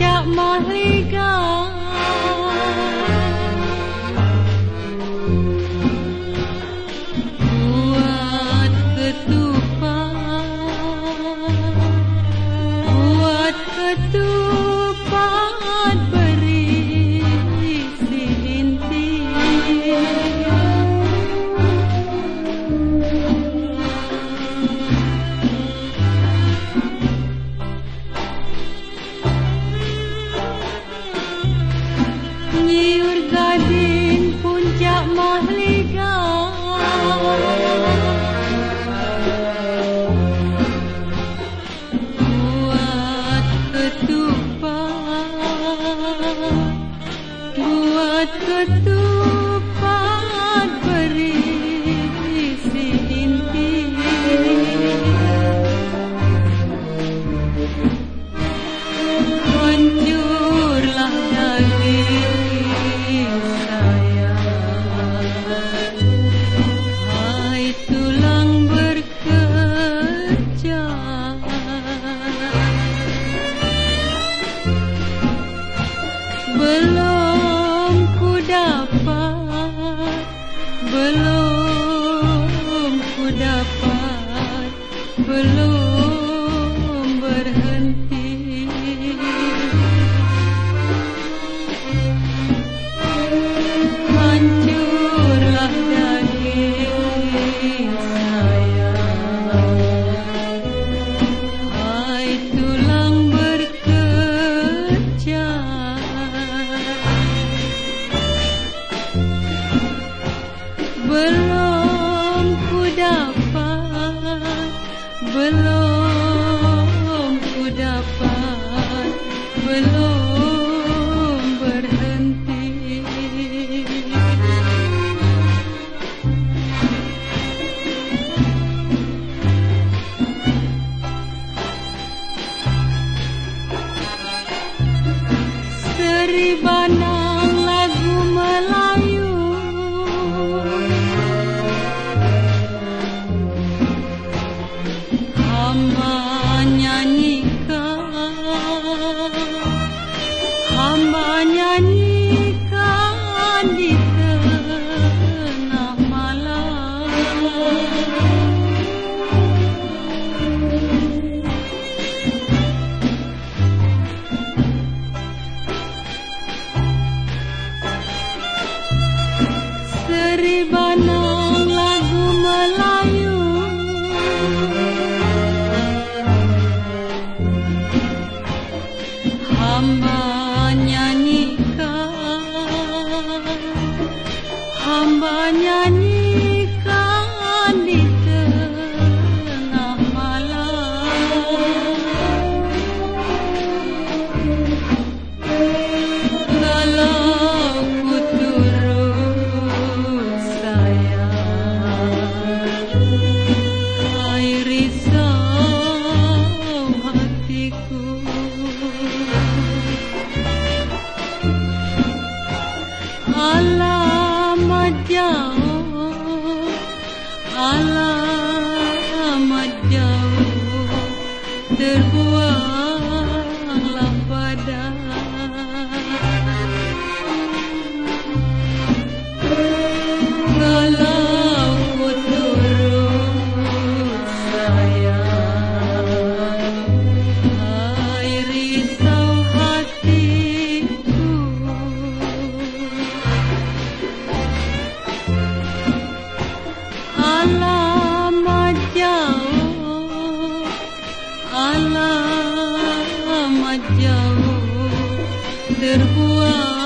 cak mahligan Buat ketua Tubuh berisi inti. Hancurlah negeri sayang, Hai tulang berkerja blue. belum ku dapat belum berhenti. Seribana Rebana lagu Melayu. Hamba nyanyikan Hamba jauh terbuang